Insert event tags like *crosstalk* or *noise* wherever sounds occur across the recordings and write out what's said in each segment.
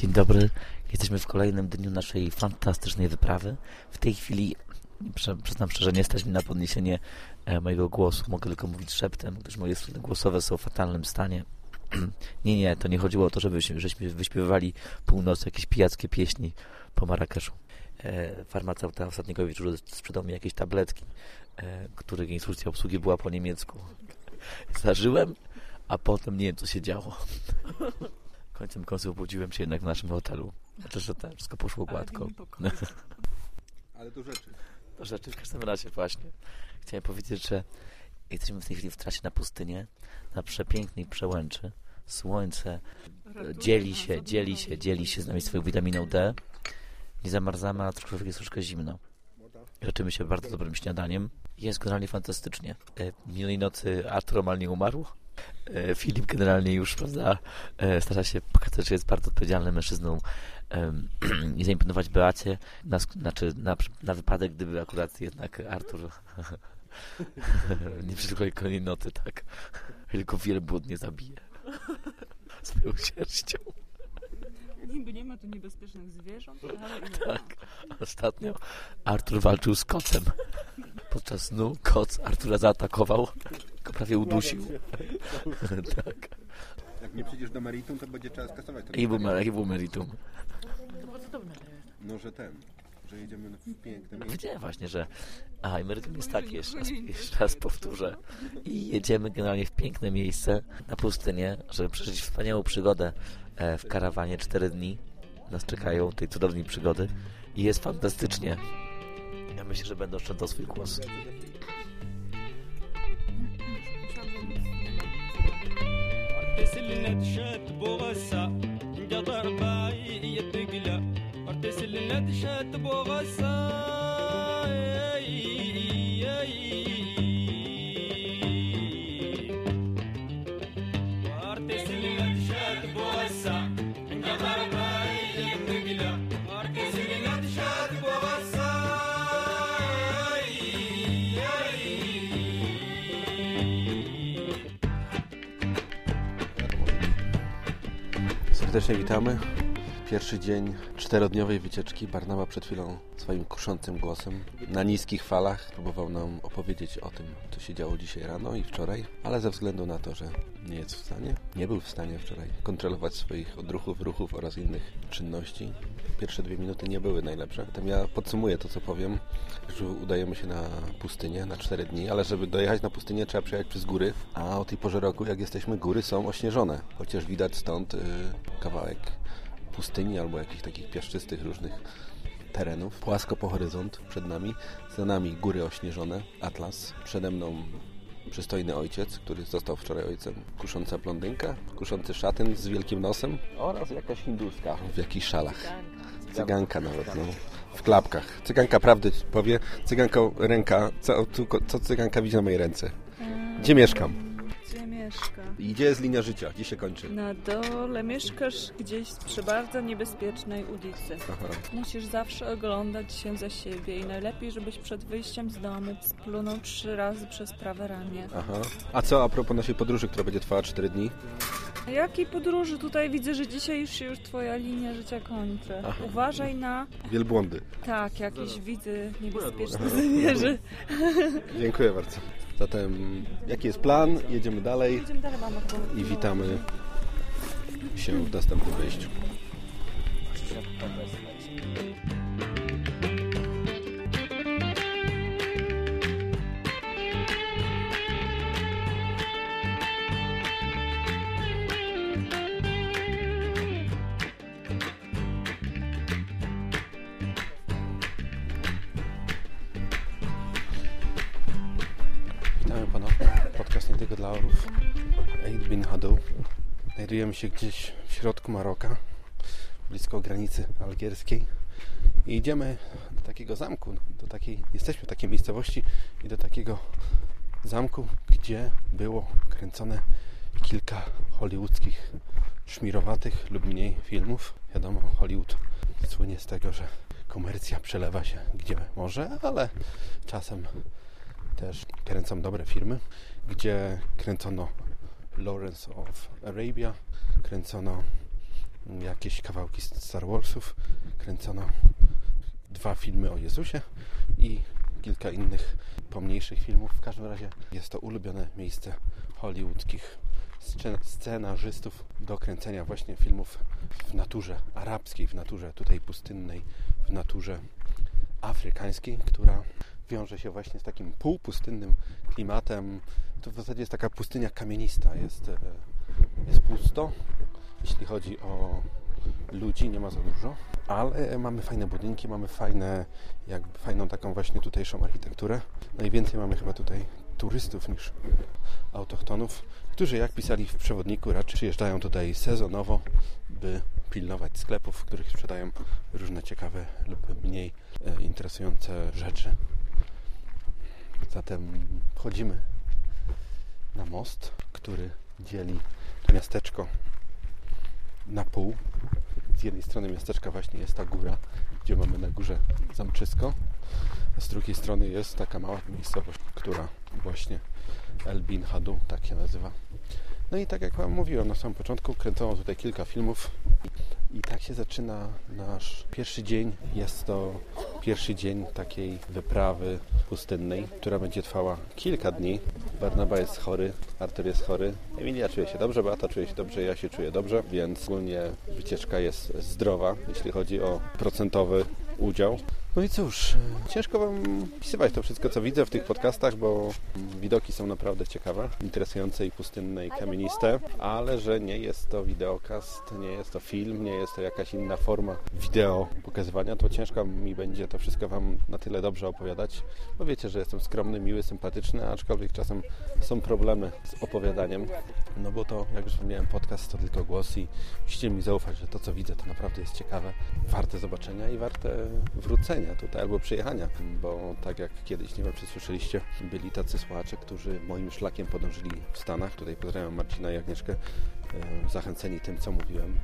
Dzień dobry. Jesteśmy w kolejnym dniu naszej fantastycznej wyprawy. W tej chwili przyznam szczerze, nie stać mi na podniesienie e, mojego głosu. Mogę tylko mówić szeptem, gdyż moje struny głosowe są w fatalnym stanie. *clears throat* nie, nie, to nie chodziło o to, żebyśmy, żeśmy wyśpiewywali północy jakieś pijackie pieśni po Marrakeszu. E, farmaceuta ostatniego wieczoru sprzedał mi jakieś tabletki, e, których instrukcja obsługi była po niemiecku. *laughs* Zażyłem, a potem nie wiem, co się działo. *laughs* Końcem końców obudziłem się jednak w naszym hotelu. Znaczy, że to wszystko poszło gładko. *laughs* Ale to rzeczy. To rzeczy w każdym razie właśnie. Chciałem powiedzieć, że jesteśmy w tej chwili w trasie na pustynię, na przepięknej przełęczy. Słońce dzieli się, dzieli się, dzieli się z nami swoją witaminą D. Nie zamarzamy, a troszkę jest troszkę zimno. Leczymy się bardzo dobrym śniadaniem. Jest generalnie fantastycznie. E, minionej nocy Artur nie umarł. E, Filip generalnie już, prawda, e, stara się pokazać, że jest bardzo odpowiedzialnym mężczyzną *clears throat* i zaimponować Beacie, na, znaczy na, na wypadek, gdyby akurat jednak Artur *laughs* nie przysłał kolejnej noty, tak, tylko wielbłąd nie zabije *laughs* swoją sierścią. Niby nie ma tu niebezpiecznych zwierząt, ale... *laughs* Tak. Ostatnio Artur walczył z kocem. Podczas snu koc Artura zaatakował, prawie udusił. *laughs* tak. Jak nie przyjdziesz do meritum, to będzie trzeba skasować to. Jaki był, jaki był meritum? To było cudowne. No, że ten, że jedziemy w piękne miejsce. Wiedziałem właśnie, że... A, i meritum jest takie, jeszcze raz, jeszcze raz powtórzę. I jedziemy generalnie w piękne miejsce na pustynię, żeby przeżyć wspaniałą przygodę e, w karawanie. Cztery dni nas czekają, tej cudownej przygody. I jest fantastycznie. Ja myślę, że będę oszczędzał swój głos. ارتسلنا تشات بوغسا انقطع باي يدقلا ارتسلنا تشات بوغسا Serdecznie witamy. Pierwszy dzień czterodniowej wycieczki. Barnaba przed chwilą swoim kuszącym głosem na niskich falach próbował nam opowiedzieć o tym, co się działo dzisiaj rano i wczoraj, ale ze względu na to, że nie jest w stanie, nie był w stanie wczoraj kontrolować swoich odruchów, ruchów oraz innych czynności. Pierwsze dwie minuty nie były najlepsze. Zatem ja podsumuję to, co powiem, że udajemy się na pustynię na cztery dni, ale żeby dojechać na pustynię trzeba przejechać przez góry, a o tej porze roku, jak jesteśmy, góry są ośnieżone, chociaż widać stąd yy, kawałek pustyni albo jakichś takich piaszczystych różnych terenów. Płasko po horyzont przed nami, za nami góry ośnieżone, Atlas, przede mną przystojny ojciec, który został wczoraj ojcem, kusząca blondynka, kuszący szatyn z wielkim nosem oraz jakaś hinduska w jakichś szalach. Cyganka nawet, no. W klapkach. Cyganka prawdy powie. Cyganka ręka. Co, co cyganka widzi na mojej ręce? Gdzie mieszkam? I gdzie jest linia życia? Gdzie się kończy? Na dole mieszkasz gdzieś przy bardzo niebezpiecznej ulicy. Aha. Musisz zawsze oglądać się za siebie i najlepiej, żebyś przed wyjściem z domu splunął trzy razy przez prawe ramię. Aha. A co a propos naszej podróży, która będzie trwała 4 dni? A Jakiej podróży? Tutaj widzę, że dzisiaj już się już twoja linia życia kończy. Aha. Uważaj na... Wielbłądy. Tak, jakieś widzę niebezpieczne zwierzę. Dziękuję bardzo. Zatem jaki jest plan? Jedziemy dalej i witamy się w następnym wejściu. Orów. Eid bin Hadou. Znajdujemy się gdzieś w środku Maroka, blisko granicy algierskiej. I idziemy do takiego zamku, do takiej, jesteśmy w takiej miejscowości i do takiego zamku, gdzie było kręcone kilka hollywoodzkich szmirowatych lub mniej filmów. Wiadomo, Hollywood słynie z tego, że komercja przelewa się gdzie może, ale czasem też kręcą dobre filmy, gdzie kręcono Lawrence of Arabia, kręcono jakieś kawałki Star Warsów, kręcono dwa filmy o Jezusie i kilka innych pomniejszych filmów. W każdym razie jest to ulubione miejsce hollywoodzkich scen- scenarzystów do kręcenia właśnie filmów w naturze arabskiej, w naturze tutaj pustynnej, w naturze afrykańskiej, która wiąże się właśnie z takim półpustynnym klimatem. To w zasadzie jest taka pustynia kamienista, jest, e, jest pusto, jeśli chodzi o ludzi, nie ma za dużo, ale mamy fajne budynki, mamy fajne, jakby fajną taką właśnie tutejszą architekturę. Najwięcej mamy chyba tutaj turystów niż autochtonów, którzy jak pisali w przewodniku raczej przyjeżdżają tutaj sezonowo, by pilnować sklepów, w których sprzedają różne ciekawe lub mniej e, interesujące rzeczy. Zatem wchodzimy na most, który dzieli miasteczko na pół. Z jednej strony miasteczka właśnie jest ta góra, gdzie mamy na górze zamczysko, a z drugiej strony jest taka mała miejscowość, która właśnie El Bin Hadu, tak się nazywa. No i tak jak Wam mówiłem na samym początku, kręcono tutaj kilka filmów i tak się zaczyna nasz pierwszy dzień. Jest to pierwszy dzień takiej wyprawy pustynnej, która będzie trwała kilka dni. Barnaba jest chory, Artur jest chory, Emilia czuje się dobrze, Beata czuje się dobrze, ja się czuję dobrze, więc ogólnie wycieczka jest zdrowa, jeśli chodzi o procentowy udział. No i cóż, ciężko Wam pisywać to wszystko, co widzę w tych podcastach, bo widoki są naprawdę ciekawe, interesujące i pustynne i kamieniste, ale że nie jest to wideokast, nie jest to film, nie jest to jakaś inna forma wideo pokazywania, to ciężko mi będzie to wszystko Wam na tyle dobrze opowiadać, bo wiecie, że jestem skromny, miły, sympatyczny, aczkolwiek czasem są problemy z opowiadaniem, no bo to, jak już wspomniałem, podcast to tylko głos i musicie mi zaufać, że to, co widzę, to naprawdę jest ciekawe, warte zobaczenia i warte wrócenia tutaj albo przyjechania, bo tak jak kiedyś, nie wiem czy słyszeliście, byli tacy słuchacze, którzy moim szlakiem podążyli w Stanach. Tutaj pozdrawiam Marcina i Agnieszkę, e, zachęceni tym, co mówiłem.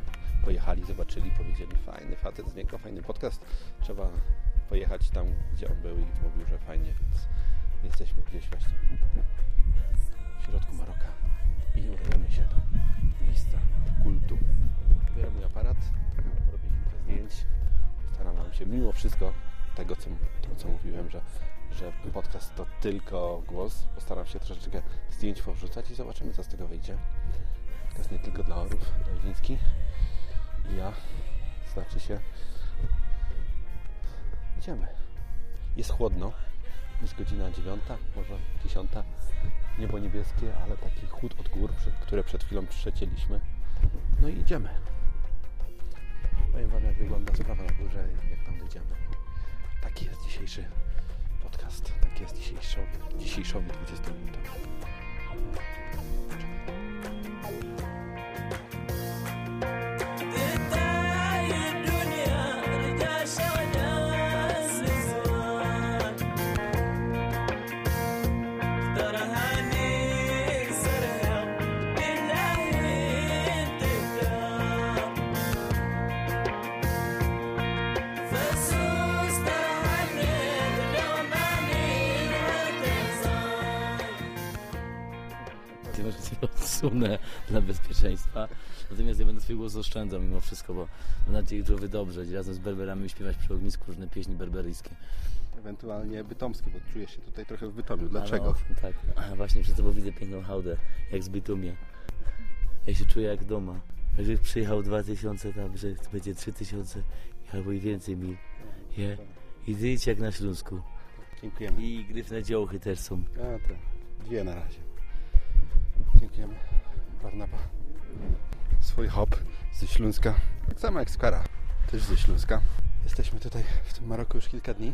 Pojechali, zobaczyli, powiedzieli, fajny facet z niego, fajny podcast, trzeba pojechać tam, gdzie on był i mówił, że fajnie, więc jesteśmy gdzieś właśnie w środku Maroka i udajemy się do miejsca kultu. Biorę mój aparat, robię kilka zdjęć, postaram wam się mimo wszystko tego, co, co mówiłem, że, że podcast to tylko głos. Postaram się troszeczkę zdjęć powrzucać i zobaczymy, co z tego wyjdzie. Podcast nie tylko dla orów rodzińskich. I ja, znaczy się, idziemy. Jest chłodno, jest godzina dziewiąta, może dziesiąta. Niebo niebieskie, ale taki chłód od gór, które przed chwilą przecięliśmy. No i idziemy. Powiem Wam, jak wygląda sprawa na górze jak tam dojdziemy. Dzisiejszy podcast. Taki jest dzisiejszowy, dzisiejszowy 20 minutowy. Odsunę dla bezpieczeństwa. Natomiast ja będę swój głos oszczędzał mimo wszystko, bo mam nadzieję, że wy dobrze razem z berberami śpiewać przy ognisku różne pieśni berberyjskie. Ewentualnie bytomskie, bo czuję się tutaj trochę w Bytomiu. Dlaczego? owszem, tak. A właśnie przed tobą widzę piękną hałdę, jak z Bytumie. Ja się czuję jak doma. Że przyjechał 2000 tam, że będzie 3000 albo i więcej mil. Nie? I żyć jak na Śląsku. Dziękujemy. I gryfne dziołchy też są. A, to dwie na razie. Dziękujemy. Barnaba. Swój hop ze Śląska. Tak samo jak Skara. Też ze Śląska. Jesteśmy tutaj w tym Maroku już kilka dni,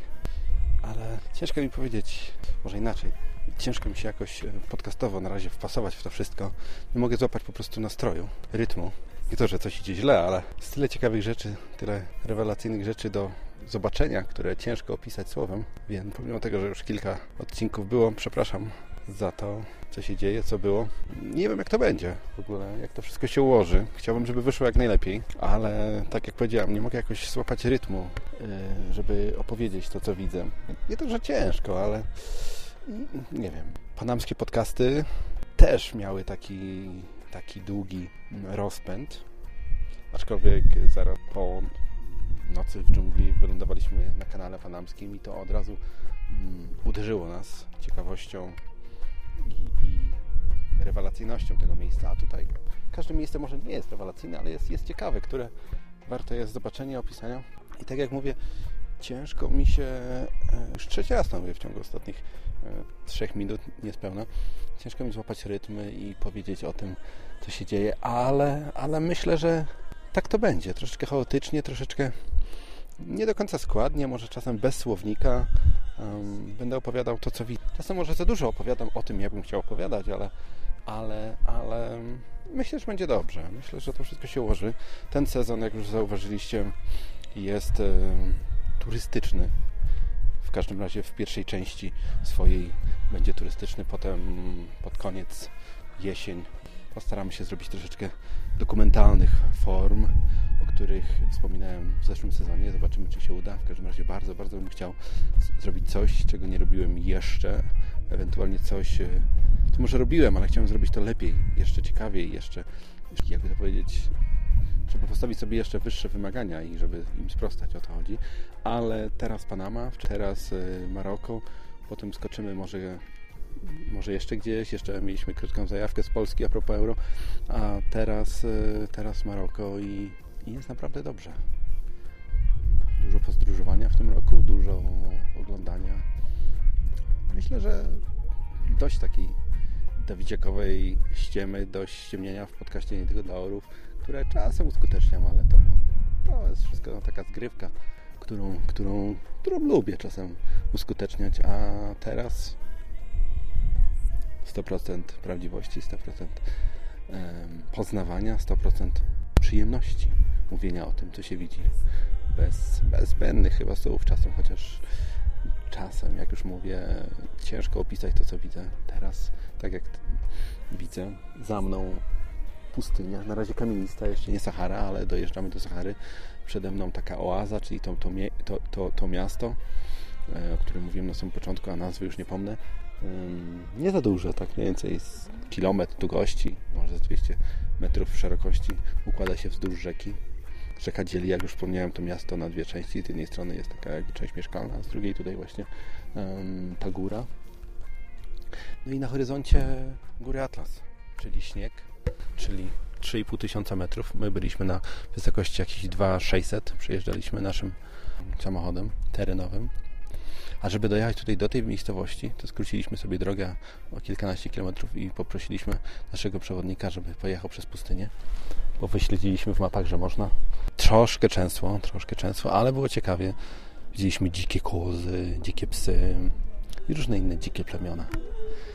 ale ciężko mi powiedzieć, może inaczej. Ciężko mi się jakoś e, podcastowo na razie wpasować w to wszystko. Nie mogę złapać po prostu nastroju, rytmu. Nie to, że coś idzie źle, ale jest tyle ciekawych rzeczy, tyle rewelacyjnych rzeczy do zobaczenia, które ciężko opisać słowem. Więc pomimo tego, że już kilka odcinków było, przepraszam za to, co się dzieje, co było. Nie wiem, jak to będzie w ogóle, jak to wszystko się ułoży. Chciałbym, żeby wyszło jak najlepiej, ale tak jak powiedziałem, nie mogę jakoś złapać rytmu, yy, żeby opowiedzieć to, co widzę. Nie to, że ciężko, ale nie wiem. Panamskie podcasty też miały taki, taki długi rozpęd, Aczkolwiek zaraz po nocy w dżungli wylądowaliśmy na kanale panamskim i to od razu mm, uderzyło nas ciekawością rewelacyjnością tego miejsca. A tutaj każde miejsce może nie jest rewelacyjne, ale jest, jest ciekawe, które warto jest zobaczenia, opisania. I tak jak mówię, ciężko mi się, e, już trzeci raz mówię w ciągu ostatnich e, trzech minut, niespełna, ciężko mi złapać rytmy i powiedzieć o tym, co się dzieje, ale, ale myślę, że tak to będzie. Troszeczkę chaotycznie, troszeczkę nie do końca składnie, może czasem bez słownika. Um, będę opowiadał to, co widzę. Czasem może za dużo opowiadam o tym, jak bym chciał opowiadać, ale, ale, ale myślę, że będzie dobrze. Myślę, że to wszystko się ułoży. Ten sezon, jak już zauważyliście, jest e, turystyczny. W każdym razie w pierwszej części swojej będzie turystyczny, potem pod koniec jesień postaramy się zrobić troszeczkę dokumentalnych form, o których wspominałem w zeszłym sezonie. Zobaczymy, czy się uda. W każdym razie bardzo, bardzo bym chciał zrobić coś, czego nie robiłem jeszcze. Ewentualnie coś, e, może robiłem, ale chciałem zrobić to lepiej, jeszcze ciekawiej, jeszcze, jakby to powiedzieć, żeby postawić sobie jeszcze wyższe wymagania i żeby im sprostać, o to chodzi. Ale teraz Panama, teraz e, Maroko, potem skoczymy może może jeszcze gdzieś, jeszcze mieliśmy krótką zajawkę z Polski a propos euro, a teraz, e, teraz Maroko i, i jest naprawdę dobrze. Dużo podróżowania w tym roku, dużo oglądania. Myślę, że dość takiej Dawidziakowej ściemy, dość ściemnienia w podcaście nie tylko dla orów, które czasem uskuteczniam, ale to, to jest wszystko taka zgrywka, którą, którą, którą lubię czasem uskuteczniać, a teraz 100% prawdziwości, 100% em, poznawania, 100% przyjemności mówienia o tym, co się widzi. Bez, bez zbędnych chyba słów czasem, chociaż czasem, jak już mówię, ciężko opisać to, co widzę. Teraz, tak jak widzę, za mną pustynia, na razie kamienista, jeszcze nie Sahara, ale dojeżdżamy do Sahary. Przede mną taka oaza, czyli to, to, to, to, to miasto, e, o którym mówiłem na samym początku, a nazwy już nie pomnę. Nie za duże, tak mniej więcej z kilometr długości, może z 200 metrów szerokości, układa się wzdłuż rzeki. Rzeka dzieli, jak już wspomniałem, to miasto na dwie części. Z jednej strony jest taka część mieszkalna, a z drugiej tutaj właśnie ta góra. No i na horyzoncie góry Atlas, czyli śnieg, czyli 3,5 tysiąca metrów. My byliśmy na wysokości jakieś 2,600. Przejeżdżaliśmy naszym samochodem terenowym. A żeby dojechać tutaj do tej miejscowości, to skróciliśmy sobie drogę o kilkanaście kilometrów i poprosiliśmy naszego przewodnika, żeby pojechał przez pustynię, bo wyśledziliśmy w mapach, że można. Troszkę często, troszkę często, ale było ciekawie. Widzieliśmy dzikie kozy, dzikie psy i różne inne dzikie plemiona.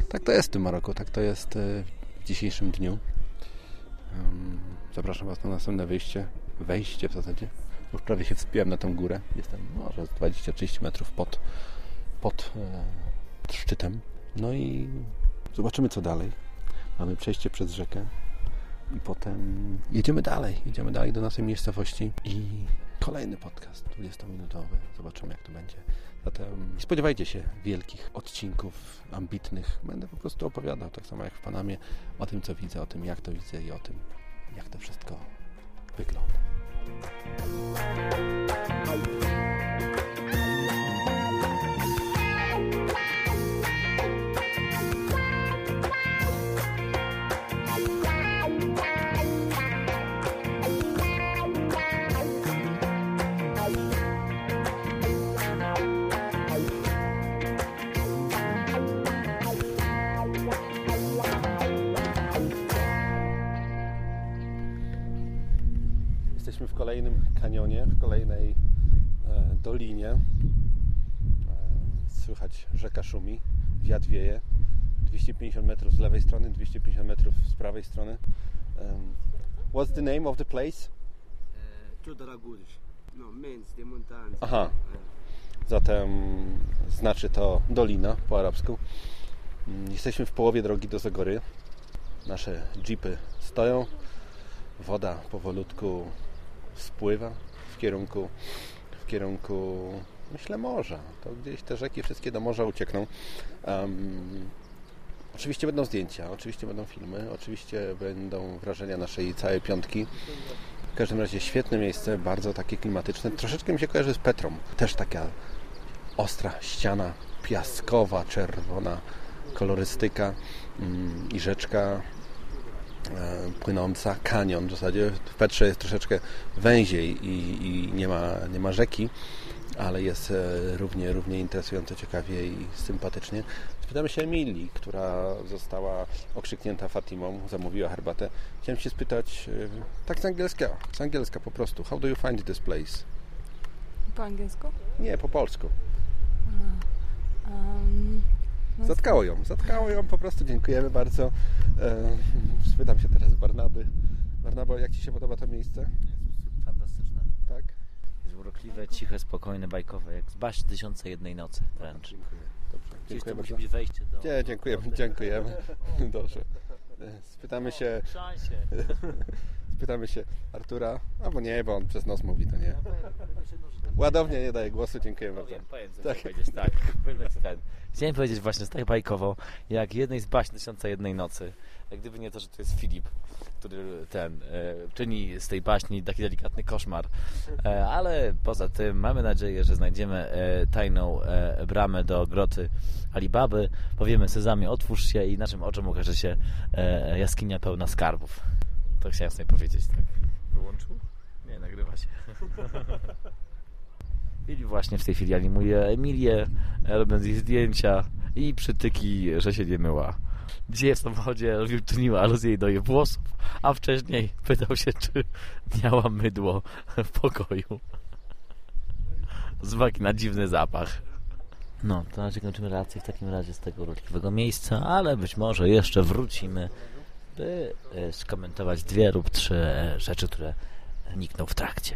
Tak to jest w tym Maroku, tak to jest e, w dzisiejszym dniu. Zapraszam Was na następne wyjście, wejście w zasadzie. Już prawie się wspiąłem na tą górę. Jestem może z 20-30 metrów pod, pod e, szczytem. No i zobaczymy co dalej. Mamy przejście przez rzekę i potem jedziemy dalej. Jedziemy dalej do naszej miejscowości i kolejny podcast 20-minutowy. Zobaczymy jak to będzie. Zatem nie spodziewajcie się wielkich odcinków, ambitnych. Będę po prostu opowiadał, tak samo jak w Panamie, o tym co widzę, o tym jak to widzę i o tym jak to wszystko wygląda. Kolejnym kanionie, w kolejnej e, dolinie. E, słychać rzeka szumi, wiatr wieje. 250 metrów z lewej strony, 250 metrów z prawej strony. What's the name of the place? Chodragures. No, Mens de. Aha. Zatem znaczy to dolina po arabsku. Mm, Jesteśmy w połowie drogi do Zagory. Nasze jeepy stoją. Woda powolutku spływa w kierunku, w kierunku myślę morza. To gdzieś te rzeki wszystkie do morza uciekną. Em, oczywiście będą zdjęcia, oczywiście będą filmy, oczywiście będą wrażenia naszej całej piątki. W każdym razie świetne miejsce, bardzo takie klimatyczne. Troszeczkę mi się kojarzy z Petrą. Też taka ostra ściana piaskowa, czerwona kolorystyka mm, i rzeczka płynąca, kanion w zasadzie. W Petrze jest troszeczkę węziej i, i nie, ma, nie ma rzeki, ale jest e, równie, równie interesująco, ciekawie i sympatycznie. Spytamy się Emilii, która została okrzyknięta Fatimą, zamówiła herbatę. Chciałem się spytać, e, tak z angielska, z angielska po prostu, how do you find this place? Po angielsku? Nie, po polsku. Um, no, Zatkało ją, zatkało ją po prostu, dziękujemy bardzo. E, spytam się teraz Barnaby. Barnabo, jak Ci się podoba to miejsce? Fantastyczne. Tak? Jest urokliwe, ciche, spokojne, bajkowe, jak z baśni Tysiące Jednej Nocy wręcz. Dziękuję. Dobrze, Gdzieś dziękuję to musi być wejście do... Nie, dziękujemy, dziękujemy. *laughs* Dobrze. E, Spytamy się, Szansie. *laughs* spytamy się Artura, albo nie, bo on przez nos mówi, to nie. Ładownie nie daje głosu, dziękuję bardzo. Powiem, powiem, co Tak. tak. powiedzieć, tak. Ten. Chciałem powiedzieć właśnie, tak bajkowo, jak jednej z baśni Tysiąca Jednej Nocy. Gdyby nie to, że to jest Filip, który ten, e, czyni z tej baśni taki delikatny koszmar. E, ale poza tym mamy nadzieję, że znajdziemy e, tajną e, bramę do groty Alibaby. Powiemy Sezamie, otwórz się i naszym oczom ukaże się e, jaskinia pełna skarbów. To chciałem sobie powiedzieć, tak. Wyłączył? Nie, nagrywa się. *laughs* Filip właśnie w tej chwili animuje Emilię, e, robiąc jej zdjęcia i przytyki, że się nie myła. Dzisiaj w samochodzie czyniła aluzję do jej włosów, a wcześniej pytał się, czy miała mydło w pokoju. Z uwagi na dziwny zapach. No, to na razie kończymy relację w takim razie z tego urokliwego miejsca, ale być może jeszcze wrócimy, by e, skomentować dwie lub trzy e, rzeczy, które nikną w trakcie.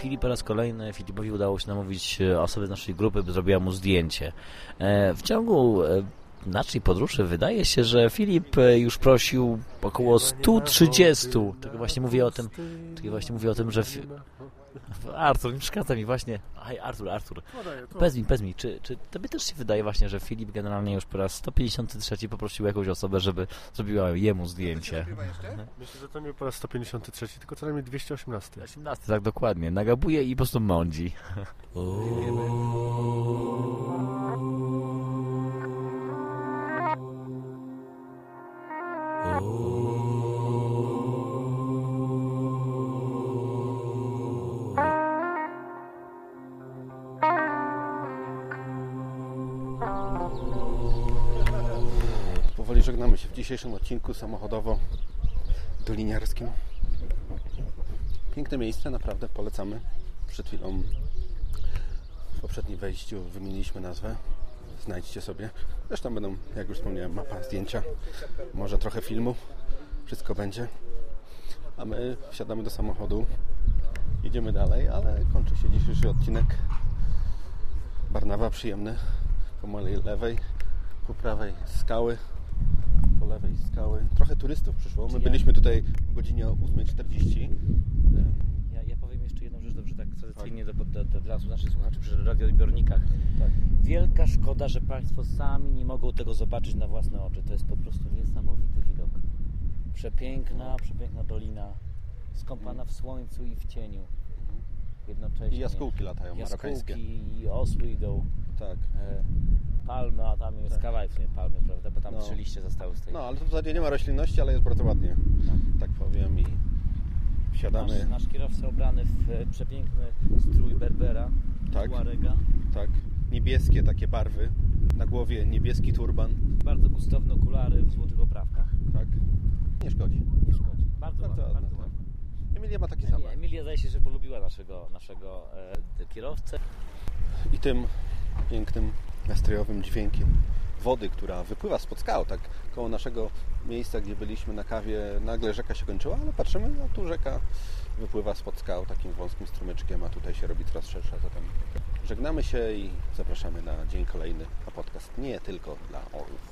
Chwili po raz kolejny Filipowi udało się namówić e, osobę z naszej grupy, by zrobiła mu zdjęcie. E, W ciągu e, naszej podróży wydaje się, że Filip już prosił około 130. Tak właśnie mówię o tym, właśnie mówię o tym, że... Artur, nie przeszkadza mi właśnie. Aj, Artur, Artur. Powiedz mi, powiedz mi, czy, czy tobie też się wydaje właśnie, że Filip generalnie już po raz 153 poprosił jakąś osobę, żeby zrobiła jemu zdjęcie? Myślę, że to nie po raz 153, tylko co najmniej 218. 18, tak dokładnie. Nagabuje i po prostu mądzi. *laughs* Powoli żegnamy się w dzisiejszym odcinku samochodowo-doliniarskim. Piękne miejsce, naprawdę polecamy. Przed chwilą w poprzednim wejściu wymieniliśmy nazwę. Znajdźcie sobie. Zresztą będą, jak już wspomniałem, mapa, zdjęcia, może trochę filmu. Wszystko będzie. A my wsiadamy do samochodu. Jedziemy dalej, ale kończy się dzisiejszy odcinek. Barnawa przyjemny. Po mojej lewej, po prawej skały, lewej skały. Trochę turystów przyszło. My Ja- byliśmy tutaj o godzinie 8.40. Em, Ja, ja powiem jeszcze jedną rzecz, dobrze tak tradycyjnie do, do, do, dla naszych słuchaczy przy radioodbiornikach. Tak. Wielka szkoda, że Państwo sami nie mogą tego zobaczyć na własne oczy. To jest po prostu niesamowity widok. Przepiękna, przepiękna dolina, skąpana w słońcu i w cieniu. Jednocześnie. I jaskółki latają marokańskie. Jaskółki i osły idą. Tak. E, palmy, a tam jest Tak. kawałek w sumie palmy, prawda? Bo tam No. trzy liście zostały z tej. No, ale tu w zasadzie nie ma roślinności, ale jest bardzo ładnie. Tak powiem i wsiadamy. Nasz, nasz kierowca ubrany w e, przepiękny strój Berbera, Tak. Tuarega. Tak. Niebieskie takie barwy. Na głowie niebieski turban. Bardzo gustowne okulary w złotych oprawkach. Tak. Nie szkodzi. Nie szkodzi. Bardzo, Bardzo ładnie, ładne, bardzo tak. ładnie. Emilia ma takie same. Emilia zdaje się, że polubiła naszego, naszego e, kierowcę. I tym pięknym, nastrojowym dźwiękiem wody, która wypływa spod skał, tak koło naszego miejsca, gdzie byliśmy na kawie, nagle rzeka się kończyła, ale patrzymy, a tu rzeka wypływa spod skał takim wąskim strumyczkiem, a tutaj się robi coraz szersza, zatem żegnamy się i zapraszamy na dzień kolejny, a podcast nie tylko dla orłów.